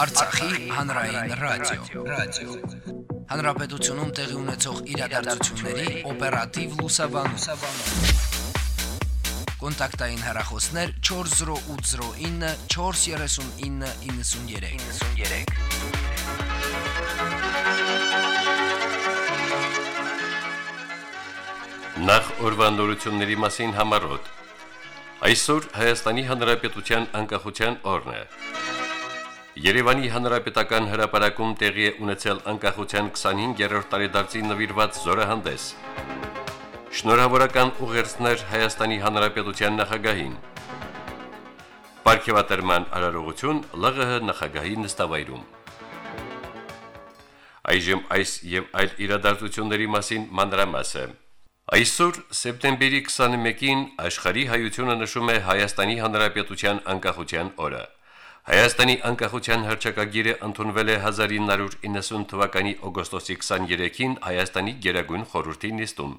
Արցախի հանրային ռադիո, ռադիո։ Հանրապետությունում տեղի ունեցող իրադարձությունների օպերատիվ լուսաբանում։ Կոնտակտային հեռախոսներ 40809 43993։ 93 Նախ օրվանորությունների մասին համարոտ։ Այսօր Հայաստանի Հանրապետության անկախության օրն է։ Երևանի Հանրապետական հրապարակում տեղի է ունեցել անկախության 25-րդ տարեդարձին նվիրված զորահանդես։ Շնորհավորական ուղերձներ Հայաստանի Հանրապետության նախագահին։ Պարգևատրման արարողություն ԼՂՀ նախագահի նստավայրում։ Այժմ այս եւ այլ իրադարձությունների մասին մանրամասը։ Այսօր սեպտեմբերի 21-ին աշխարհի հայությունը նշում է Հայաստանի Հանրապետության անկախության օրը։ Հայաստանի անկախության հռչակագիրը ընդունվել է 1990 թվականի օգոստոսի 23-ին Հայաստանի Գերագույն խորհրդի նիստում։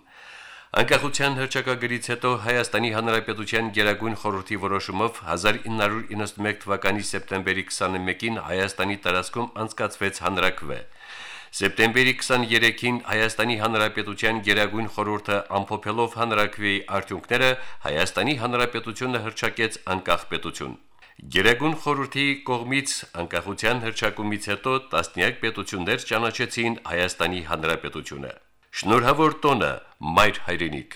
Անկախության հռչակագրից հետո Հայաստանի Հանրապետության Գերագույն խորհրդի որոշումով 1991 թվականի սեպտեմբերի 21-ին Հայաստանի տարածքում անցկացվեց հանրակրվե։ Սեպտեմբերի 23-ին Հայաստանի Հանրապետության Գերագույն խորհուրդը ամփոփելով հանրակրվեի արդյունքները Հայաստանի Հանրապետությունը հրճակեց անկախ պետություն։ Գերագույն խորհրդի կողմից անկախության հրճակումից հետո տասնյակ պետություններ ճանաչեցին Հայաստանի Հանրապետությունը։ Շնորհավոր տոնը մայր հայրենիք։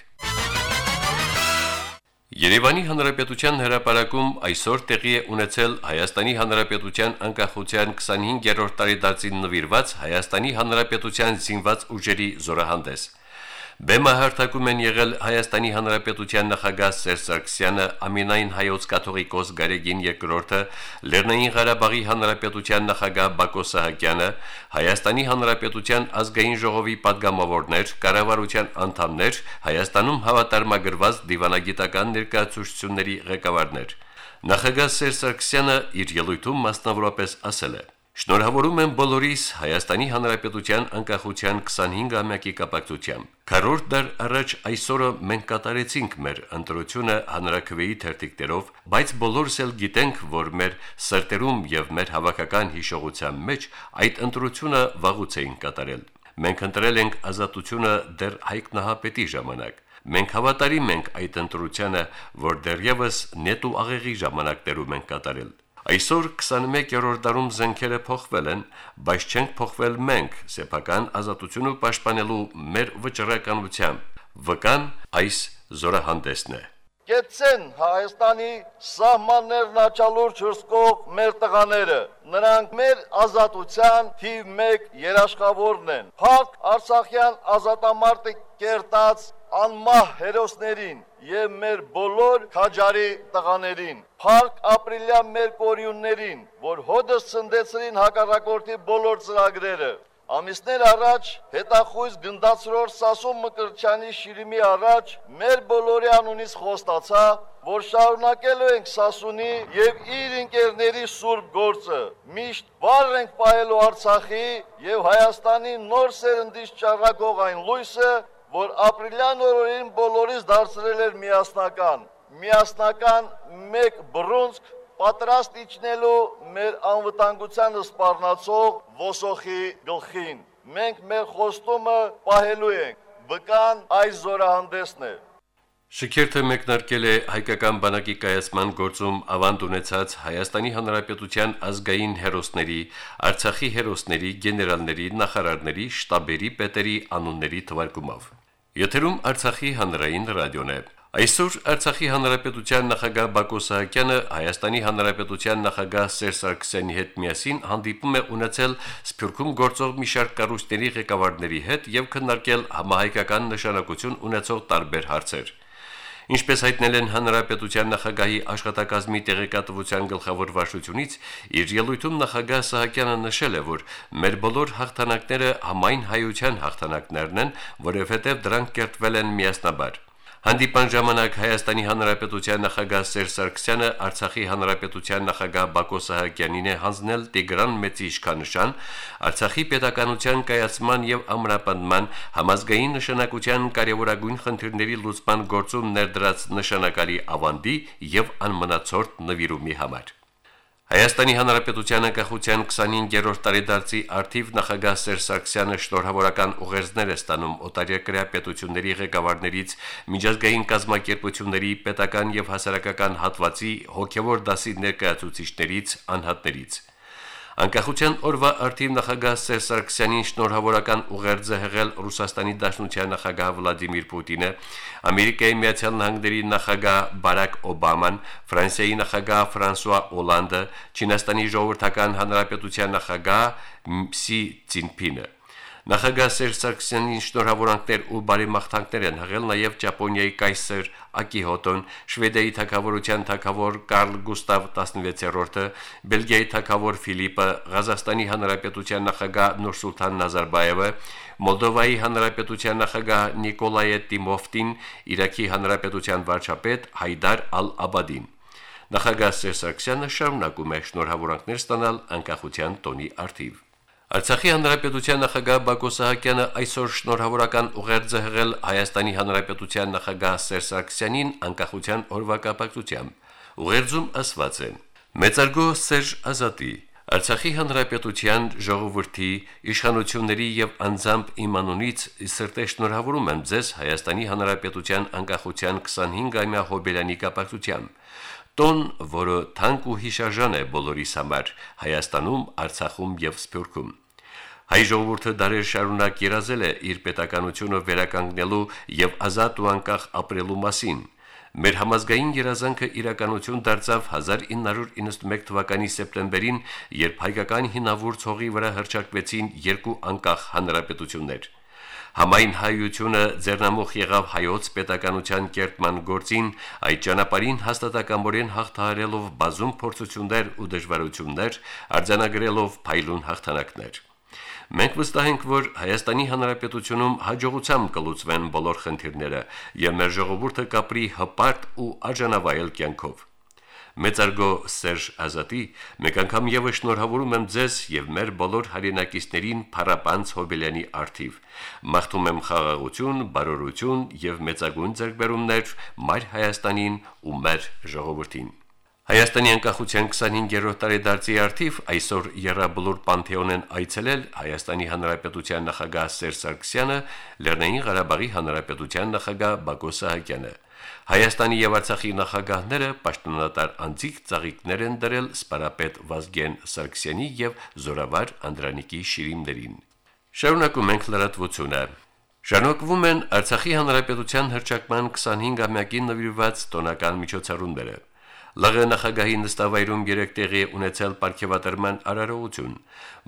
Երևանի Հանրապետության հրապարակում այսօր տեղի է ունեցել Հայաստանի Հանրապետության անկախության 25-րդ տարեդարձին նվիրված Հայաստանի Հանրապետության զինված ուժերի զորահանդես։ Բեմը հերթակում են եղել Հայաստանի Հանրապետության նախագահ Սերժ Սարգսյանը, ամենայն հայոց կաթողիկոս Գարեգին II-ը, Լեռնային Ղարաբաղի Հանրապետության նախագահ Բակո Սահակյանը, Հայաստանի Հանրապետության ազգային ժողովի падգամավորներ, կառավարության անդամներ, Հայաստանում հավատարմագրված դիվանագիտական ներկայացուցությունների ղեկավարներ։ Նախագահ Սերժ Սարգսյանը իր ելույթում մասնավորապես ասել է. Շնորհավորում եմ բոլորիս Հայաստանի Հանրապետության անկախության 25-ամյակի կապակցությամբ։ Քառորդ դար առաջ այսօրը մենք կատարեցինք մեր ընտրությունը հանրակրվեի թերթիկներով, բայց բոլորս էլ գիտենք, որ մեր սրտերում եւ մեր հավաքական հիշողության մեջ այդ ընտրությունը վաղուց էին կատարել։ Մենք ընտրել ենք ազատությունը դեռ Հայկ Նահապետի ժամանակ։ Մենք հավատարիմ ենք այդ ընտրությանը, որ դեռևս նետ ու աղեղի ժամանակներում ենք կատարել։ Այսօր 21-րդ դարում զենքերը փոխվել են, բայց չենք փոխվել մենք, սեփական ազատությունը պաշտպանելու մեր վճռականությամբ։ Վկան այս զորահանդեսն է։ Կեցեն Հայաստանի սահմաններն աչալուրջ հրսկող մեր տղաները։ Նրանք մեր ազատության թիվ 1 երաշխավորն են։ Փակ Արցախյան ազատամարտի կերտած անմահ հերոսներին եւ մեր բոլոր քաջարի տղաներին, փառք ապրիլյան մեր կորյուններին, որ հոդս ցնդեցրին հակառակորդի բոլոր ծրագրերը, Ամիսներ առաջ հետախույզ գնդացրոր Սասուն Մկրտչյանի շիրիմի առաջ մեր բոլորի անունից խոստացա, որ շարունակելու ենք Սասունի եւ իր ընկերների սուրբ գործը։ Միշտ վառ ենք պահելու Արցախի եւ Հայաստանի նոր սերնդից ճառագող այն լույսը, որ ապրիլյան օրերին բոլորից դարձրել էր միասնական։ Միասնական մեկ բռունցք պատրաստ իջնելու մեր անվտանգությանը սպառնացող ոսոխի գլխին։ Մենք մեր խոստումը պահելու ենք։ Վկան այս զորահանդեսն է։ Շքերթը մեկնարկել է հայկական բանակի կայացման գործում ավանդ ունեցած Հայաստանի Հանրապետության ազգային հերոսների, Արցախի հերոսների, գեներալների, նախարարների, շտաբերի պետերի անունների թվարկումով։ Եթերում Արցախի հանրային ռադիոն է։ Այսօր Արցախի հանրապետության նախագահ Բակո Սահակյանը Հայաստանի հանրապետության նախագահ Սերժ Սարգսյանի հետ միասին հանդիպում է ունեցել Սփյուռքում գործող մի շարք կառույցների ղեկավարների հետ եւ քննարկել համահայկական նշանակություն ունեցող տարբեր հարցեր։ Ինչպես հայտնել են հանրապետության նախագահի աշխատակազմի տեղեկատվության գլխավոր վարչությունից, իր ելույթում նախագահ Սահակյանը նշել է, որ մեր բոլոր հաղթանակները համայն հայության հաղթանակներն են, որովհետև դրանք կերտվել են միասնաբար։ Հանդիպան ժամանակ Հայաստանի Հանրապետության նախագահ Սերժ Սարգսյանը Արցախի Հանրապետության նախագահ Բակո Սահակյանին է հանձնել Տիգրան Մեծի իշխանության Արցախի պետականության կայացման եւ ամրապնդման համազգային նշանակության կարևորագույն խնդիրների լուծման գործում ներդրած նշանակալի ավանդի եւ անմնացորդ նվիրումի համար։ Հայաստանի Հանրապետության անկախության 25-րդ տարեդարձի արդիվ նախագահ Սերժ Սարգսյանը շնորհավորական ուղերձներ է ստանում օտարերկրյա պետությունների ղեկավարներից, միջազգային կազմակերպությունների, պետական եւ հասարակական հատվածի հոգեվոր դասի ներկայացուցիչներից, անհատներից։ Անկախության օրվա արդիվ նախագահ Սերժ Սարգսյանին շնորհավորական ուղերձը հղել Ռուսաստանի Դաշնության նախագահ Վլադիմիր Պուտինը, Ամերիկայի Միացյալ Նահանգների նախագահ Բարակ Օբաման, Ֆրանսիայի նախագահ Ֆրանսուଆ Օլանդը, Չինաստանի Ժողովրդական Հանրապետության նախագահ Սի Ցինփինը։ Նախագահ Սերժ Սարգսյանին շնորհավորանքներ ու բարեմաղթանքներ են հղել նաև Ճապոնիայի կայսր Ակիհոտոն, Շվեդիայի թագավորության թագավոր Կարլ Գուստավ 16-րդը, Բելգիայի թագավոր Ֆիլիպը, Ղազախստանի հանրապետության նախագահ Նուրսուլտան Նազարբաևը, Մոլդովայի հանրապետության նախագահ Նիկոլայե Տիմովտին, Իրաքի հանրապետության վարչապետ Հայդար Ալ-Աբադին։ Նախագահ Սերժ Սարգսյանը շարունակում է շնորհավորանքներ ստանալ անկախության տոնի արդիվ։ Արցախի հանրապետության նախագահ Բակո Սահակյանը այսօր շնորհավորական ուղերձ հղել Հայաստանի հանրապետության նախագահ Սերժ Սարգսյանին անկախության օրվա կապակցությամբ։ Ուղերձում ասված է. Մեծարգո Սերժ Ազատի Արցախի հանրապետության ժողովրդի իշխանությունների եւ անձամբ իմանունից սրտե շնորհավորում եմ ձեզ Հայաստանի հանրապետության անկախության 25-ամյա հոբելյանի կապակցությամբ տոն, որը թանկ ու հիշարժան է բոլորիս համար Հայաստանում, Արցախում եւ Սփյուռքում։ Հայ ժողովուրդը դարեր շարունակ երազել է իր պետականությունը վերականգնելու եւ ազատ ու անկախ ապրելու մասին։ Մեր համազգային երազանքը իրականություն դարձավ 1991 թվականի սեպտեմբերին, երբ հայկական հինավուրց հողի վրա հրճակվեցին երկու անկախ հանրապետություններ։ Համայն հայությունը ձեռնամուխ եղավ հայոց պետականության կերտման գործին, այդ ճանապարհին հաստատակամորեն հաղթահարելով բազում փորձություններ ու դժվարություններ, արձանագրելով փայլուն հաղթանակներ։ Մենք վստահ ենք, որ Հայաստանի Հանրապետությունում հաջողությամբ կլուծվեն բոլոր խնդիրները եւ մեր ժողովուրդը կապրի հպարտ ու արժանավայել կյանքով։ Մեծարգո Սերժ Ազատի, մեկ անգամ եւս շնորհավորում եմ ձեզ եւ մեր բոլոր հայրենակիցներին Փարապանց Հոբելյանի արթիվ։ Մաղթում եմ խաղաղություն, բարօրություն եւ մեծագույն ձեռքբերումներ մայր Հայաստանին ու մեր ժողովրդին։ Հայաստանի անկախության 25-րդ տարեդարձի արդիվ այսօր Եռաբլուր Պանթեոն են այցելել Հայաստանի Հանրապետության նախագահ Սերժ Սարգսյանը, Լեռնային Ղարաբաղի Հանրապետության նախագահ Բակո Սահակյանը։ Հայաստանի եւ Արցախի նախագահները պաշտոնատար անձիկ ծաղիկներ են դրել սպարապետ Վազգեն Սարգսյանի եւ Զորավար Անդրանիկի շիրիմներին։ Շարունակում ենք լրատվությունը։ Շարունակվում են Արցախի հանրապետության հրճակման 25-ամյակին նվիրված տոնական միջոցառումները։ ԼՂ նախագահի նստավայրում երեք տեղի ունեցել ապարքեվատրման արարողություն։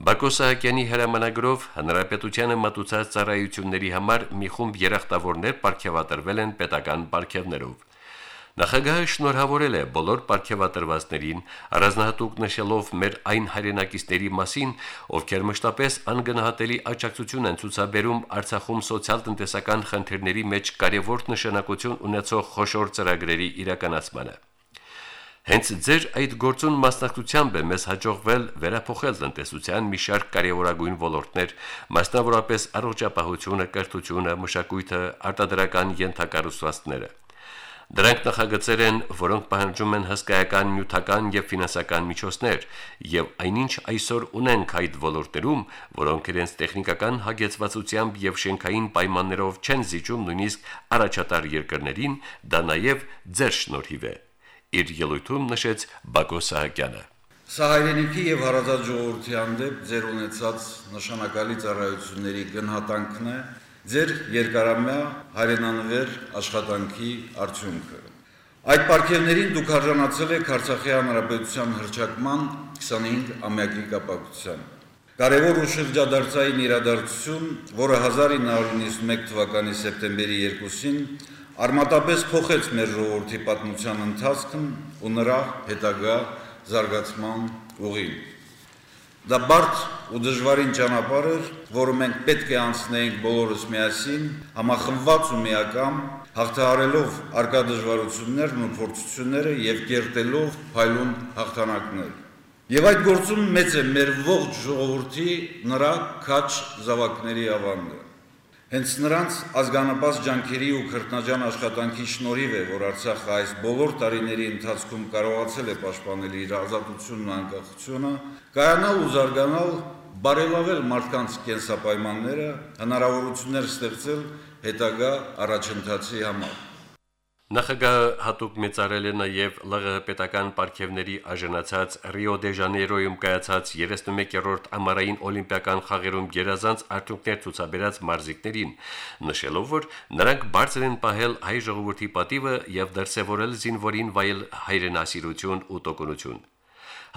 Բակո Սահակյանի հրամանագրով հանրապետությանը մատուցած ծառայությունների համար մի խումբ երախտավորներ ապարքեվատրվել են պետական ապարքևներով։ Նախագահը շնորհավորել է բոլոր ապարքեվատրվածներին, առանձնահատուկ նշելով մեր այն հայրենակիցների մասին, ովքեր մշտապես անգնահատելի աջակցություն են ցուցաբերում Արցախում սոցիալ-տնտեսական խնդիրների մեջ կարևոր նշանակություն ունեցող խոշոր ծրագրերի իրականացմանը։ Հենց ձեր այդ գործուն մասնակցությամբ է մեզ հաջողվել վերափոխել տնտեսության մի շարք կարևորագույն ոլորտներ, մասնավորապես առողջապահությունը, կրթությունը, մշակույթը, արտադրական յենթակառուցվածքները։ Դրանք նախագծեր են, որոնք պահանջում են հսկայական նյութական եւ ֆինանսական միջոցներ, եւ այնինչ այսօր ունենք այդ ոլորտներում, որոնք իրենց տեխնիկական հագեցվածությամբ եւ շենքային պայմաններով չեն զիջում նույնիսկ առաջատար երկրներին, դա նաեւ ձեր շնորհիվ է իր ելույթում նշեց Բակո Սահակյանը։ Սա հայրենիքի եւ հարազատ ժողովրդի հանդեպ ձեր ունեցած նշանակալի ծառայությունների գնահատանքն է, ձեր երկարամյա հայրենանվեր աշխատանքի արդյունքը։ Այդ պարգևներին դուք արժանացել եք Արցախի հանրապետության հրճակման 25-ամյակի կապակցությամբ։ Կարևոր ու շրջադարձային իրադարձություն, որը 1991 թվականի սեպտեմբերի 2-ին արմատապես փոխեց մեր ժողովրդի պատմության ընթացքն ու նրա հետագա զարգացման ուղին։ Դա բարդ ու դժվարին ճանապարհ էր, որը մենք պետք է անցնեինք բոլորս միասին, համախմբված ու միակամ, հաղթահարելով արկա դժվարություններն ու փորձությունները եւ կերտելով փայլուն հաղթանակներ։ Եվ այդ գործում մեծ է մեր ողջ ժողովրդի նրա քաչ զավակների ավանդը։ Հենց նրանց ազգանապած ջանքերի ու քրտնաջան աշխատանքի շնորհիվ է, որ Արցախը այս բոլոր տարիների ընթացքում կարողացել է պաշտպանել իր ազատությունն ու անկախությունը, կայանալ ու զարգանալ, բարելավել մարդկանց կենսապայմանները, հնարավորություններ ստեղծել հետագա առաջընթացի համար։ Նախագահը հատուկ մեծարել է նաև ԼՂՀ պետական պարգևների աժանացած Ռիո դե Ժանեյրոյում կայացած 31-րդ ամառային օլիմպիական խաղերում գերազանց արդյունքներ ցուցաբերած մարզիկներին, նշելով, որ նրանք բարձր են պահել հայ ժողովրդի պատիվը եւ դրսեւորել զինվորին վայել հայրենասիրություն ու տոկունություն։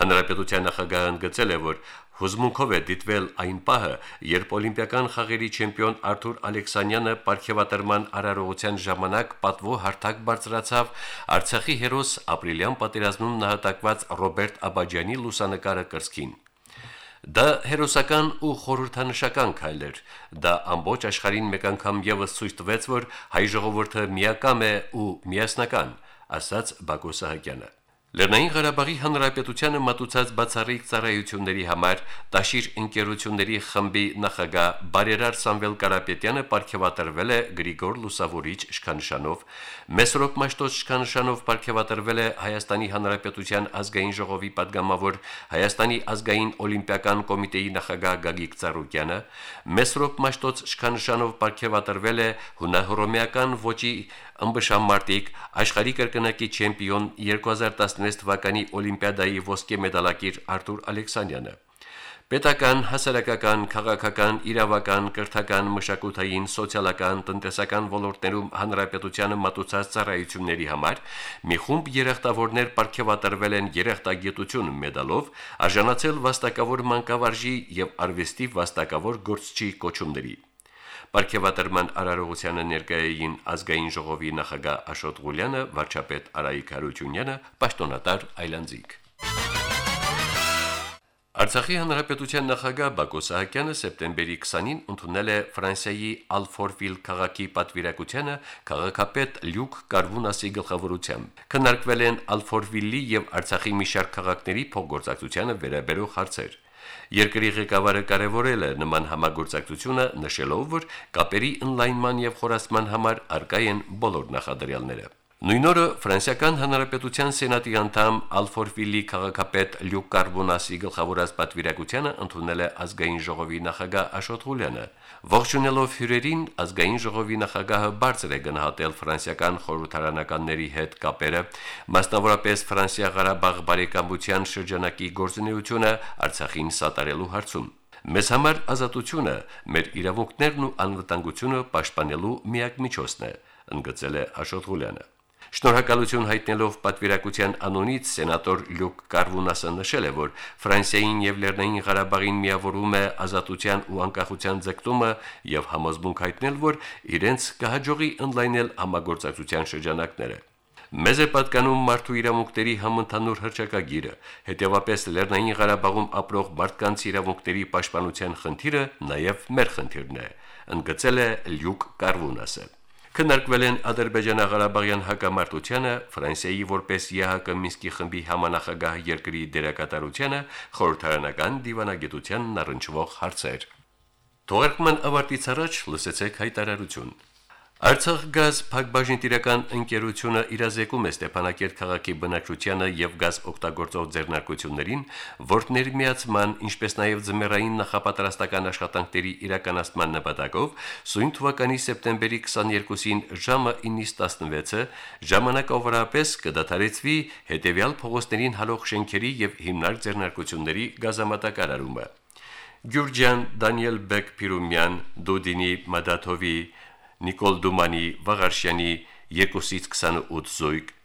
Հանրապետության նախագահը ընդգծել է, որ հուզմունքով է դիտվել այն պահը, երբ օլիմպիական խաղերի չեմպիոն Արթուր Ալեքսանյանը ապարքեվատրման արարողության ժամանակ պատվո հարթակ բարձրացավ Արցախի հերոս ապրիլյան պատերազմում նահատակված Ռոբերտ Աբաջյանի լուսանկարը կրսկին։ Դա հերոսական ու խորհրդանշական քայլ էր։ Դա ամբողջ աշխարհին մեկ անգամ եւս ցույց տվեց, որ հայ ժողովուրդը միակամ է ու միասնական, ասաց Բակո Սահակյանը։ Լեռնային Ղարաբաղի Հանրապետությանը մատուցած բացառիկ ծառայությունների համար Տաշիր ընկերությունների խմբի նախագահ Բարերար Սամվել Կարապետյանը ապարգևատրվել է Գրիգոր Լուսավորիչ Շքանշանով, Մեսրոպ Մաշտոց Շքանշանով ապարգևատրվել է Հայաստանի Հանրապետության ազգային ժողովի падգամավոր Հայաստանի ազգային օլիմպիական կոմիտեի նախագահ Գագիկ Ծառուկյանը, Մեսրոպ Մաշտոց Շքանշանով ապարգևատրվել է Հունահռոմեական ոչի ոճի ըմբշամարտիկ աշխարհի կրկնակի չեմպիոն 2016 թվականի օլիմպիադայի ոսկե մեդալակիր Արտուր Ալեքսանյանը Պետական, հասարակական, քաղաքական, իրավական, կրթական, մշակութային, սոցիալական, տնտեսական ոլորտներում հանրապետությանը մատուցած ծառայությունների համար մի խումբ երախտավորներ ապարգևատրվել են երախտագիտություն մեդալով, արժանացել վաստակավոր մանկավարժի եւ արվեստի վաստակավոր գործչի կոչումների։ Պարգևատրման արարողությանը ներկայային ազգային ժողովի նախագահ Աշոտ Ղուլյանը, վարչապետ Արայիկ Հարությունյանը, պաշտոնատար Այլանդզիկ։ Արցախի հանրապետության նախագահ Բակո Սահակյանը սեպտեմբերի 20-ին ընդունել է Ֆրանսիայի Ալֆորվիլ քաղաքի պատվիրակությանը քաղաքապետ Լյուկ Կարվունասի գլխավորությամբ։ Քննարկվել են Ալֆորվիլի եւ Արցախի մի շարք քաղաքների փոխգործակցությանը վերաբերող հարցեր։ Երկրի ղեկավարը կարևորել է նման համագործակցությունը, նշելով, որ կապերի ինլայնման եւ խորացման համար արկա են բոլոր նախադրյալները։ Նույն օրը Ֆրանսիական Հանրապետության Սենատի անդամ Ալֆորվիլի քաղաքապետ Լյուկ Կարբոնասի գլխավորած պատվիրակությանը ընդունել է ազգային ժողովի նախագահ Աշոտ Ղուլյանը։ Ողջունելով հյուրերին, ազգային ժողովի նախագահը բարձր է գնահատել ֆրանսիական խորհրդարանականների հետ կապերը, մասնավորապես Ֆրանսիա-Ղարաբաղ բարեկամության շրջանակի գործունեությունը Արցախին սատարելու հարցում։ Մեզ համար ազատությունը, մեր իրավունքներն ու անվտանգությունը պաշտպանելու միակ միջոցն է, ընդգծել է Աշոտ Ղուլյանը։ Շնորհակալություն հայտնելով պատվիրակության անոնից սենատոր Լյուկ Կարվունասը նշել է, որ Ֆրանսիային եւ Լեռնային Ղարաբաղին միավորում է ազատության ու անկախության ձգտումը եւ համոզմունք հայտնել, որ իրենց կհաջողի ընդլայնել համագործակցության շրջանակները։ Մեզ է պատկանում մարդու իրավունքների համընդհանուր հրճակագիրը, հետևապես Լեռնային Ղարաբաղում ապրող մարդկանց իրավունքների պաշտպանության խնդիրը նաև մեր խնդիրն է, ընդգծել է Լյուկ Կարվունասը։ Քննարկվել են Ադրբեջանա-Ղարաբաղյան հակամարտությանը, Ֆրանսիայի որպես ԵՀԿ Մինսկի խմբի համանախագահ երկրի դերակատարությանը, խորհրդարանական դիվանագիտությանն առնչվող հարցեր։ Թողարկման ավարտից առաջ լսեցեք հայտարարություն։ Արցախ գազ փակbaşնիտիրական ընկերությունը իրազեկում է Ստեփանակերտ քաղաքի բնակչությանը եւ գազ օգտագործող ձեռնարկություններին, որտներ միացման, ինչպես նաեւ ձմեռային նախապատրաստական աշխատանքների իրականացման նպատակով սույն թվականի սեպտեմբերի 22-ին ժամը 9:16-ը ժամանակավորապես կդադարեցվի հետեւյալ փողոցներին հալող շենքերի եւ հիմնարկ ձեռնարկությունների գազամատակարարումը։ Գյուրջան Դանիել Բեկ Պիրումյան, Դոդինի Մադաթովի Նիկոլ Դումանի, Վաղարշյանի 2-ից 28 զույգ,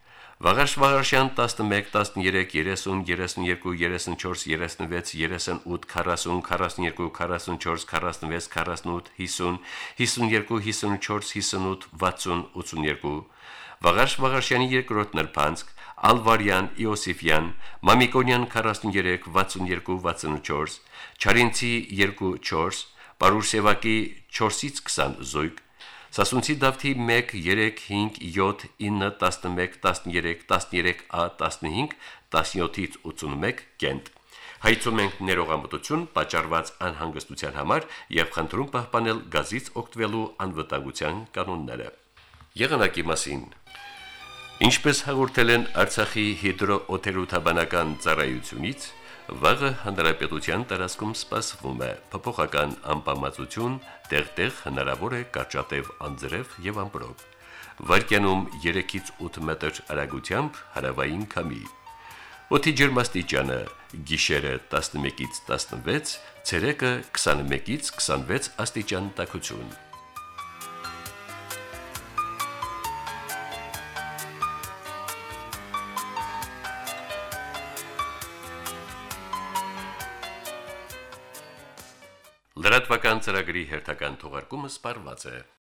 Վաղարշ Վաղարշյան 11, 13, 30, 32, 34, 36, 38, 40, 42, 44, 46, 48, 50, 52, 54, 58, 60, 82 Վաղարշ Վաղարշյանի երկրորդ նրբանցք Ալվարյան Իոսիֆյան Մամիկոնյան 43 62 64 Չարինցի 2 4 Պարուսևակի 4-ից 20 զույգ Սասունցի Դավթի 1 3 5 7 9 11 13 13a 15 17-ից 81 կենտ Հայցում ենք ներողամտություն պատճառված անհանգստության համար եւ խնդրում պահպանել գազից օգտվելու անվտանգության կանոնները։ Եղանակի մասին Ինչպես հաղորդել են Արցախի հիդրոօթերոթաբանական ծառայությունից, վաղը հանրապետության տարածքում սպասվում է. Փոփոխական անբավարարություն, տեղտեղ հնարավոր է կաճատև անձրև եւ ամպրոպ։ Վարկյանում 3-ից 8 մետր արագությամբ հարավային քամի։ Օդի ջերմաստիճանը՝ գիշերը 11-ից 16, ցերեկը 21-ից 26 աստիճան տաքություն։ հերթական թողարկումը սպարված է։